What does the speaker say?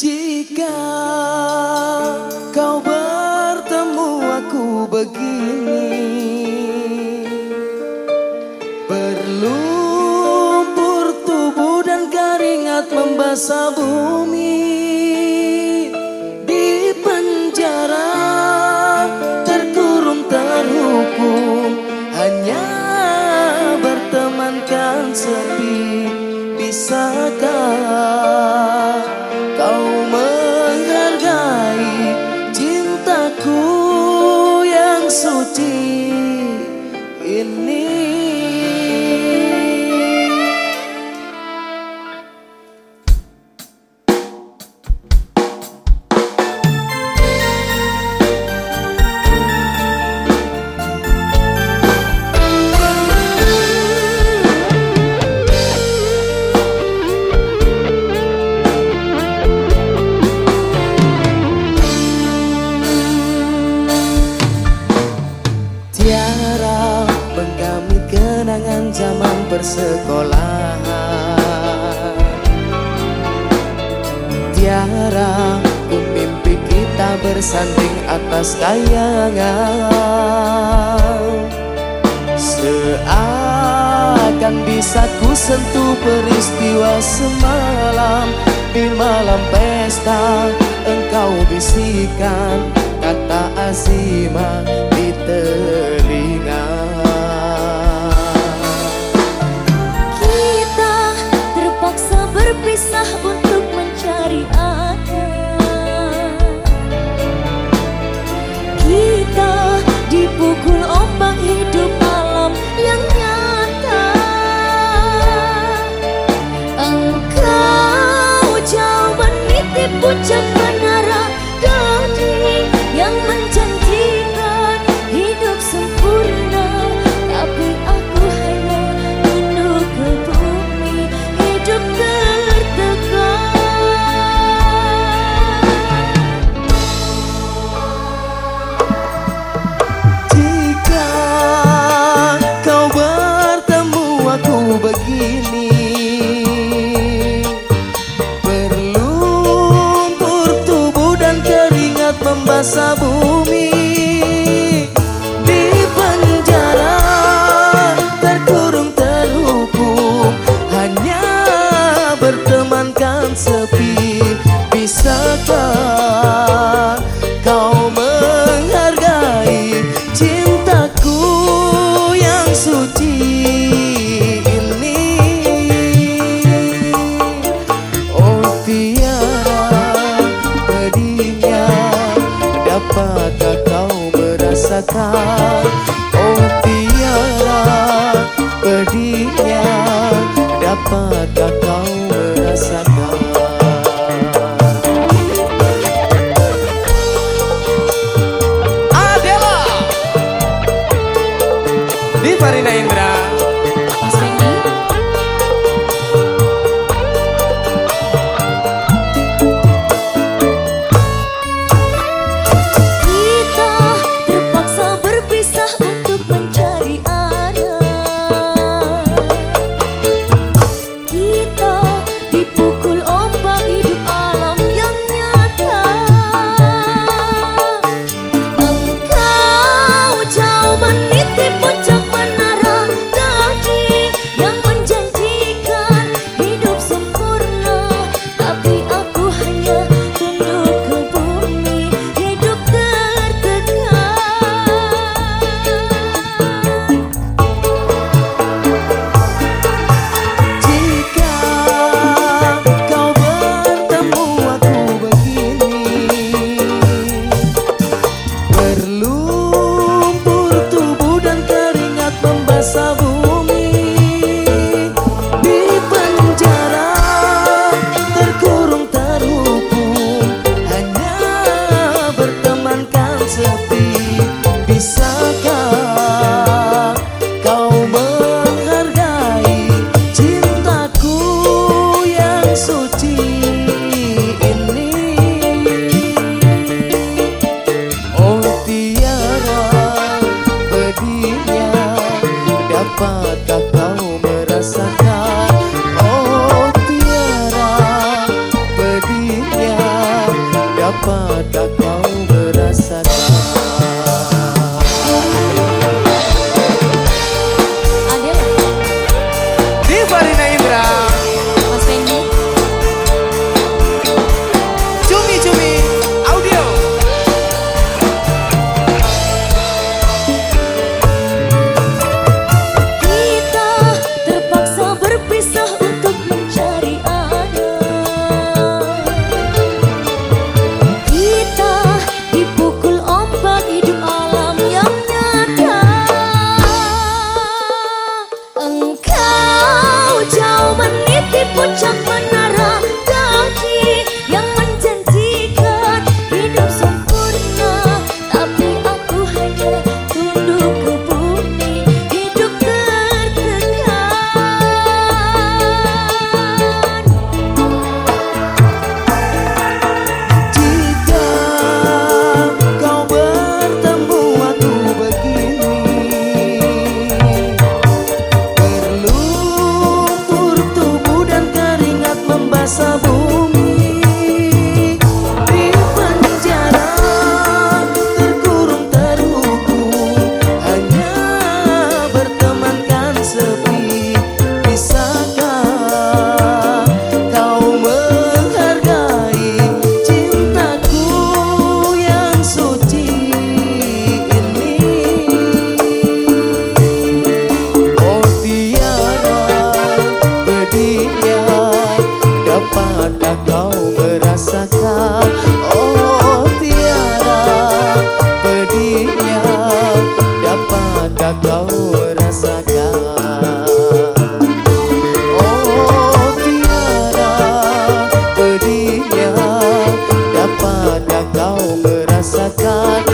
Jika kau bertemu aku begini Berlumpur tubuh dan keringat membasah bumi in zaman persekolahan. Tiara ku mimpi kita bersanding atas kayangan Seakan bisa ku sentuh peristiwa semalam. Di malam pesta engkau bisikan kata azimah membasah bumi Di penjara terkurung terhukum Hanya bertemankan sepi. Bisakah merasakan kau merasakan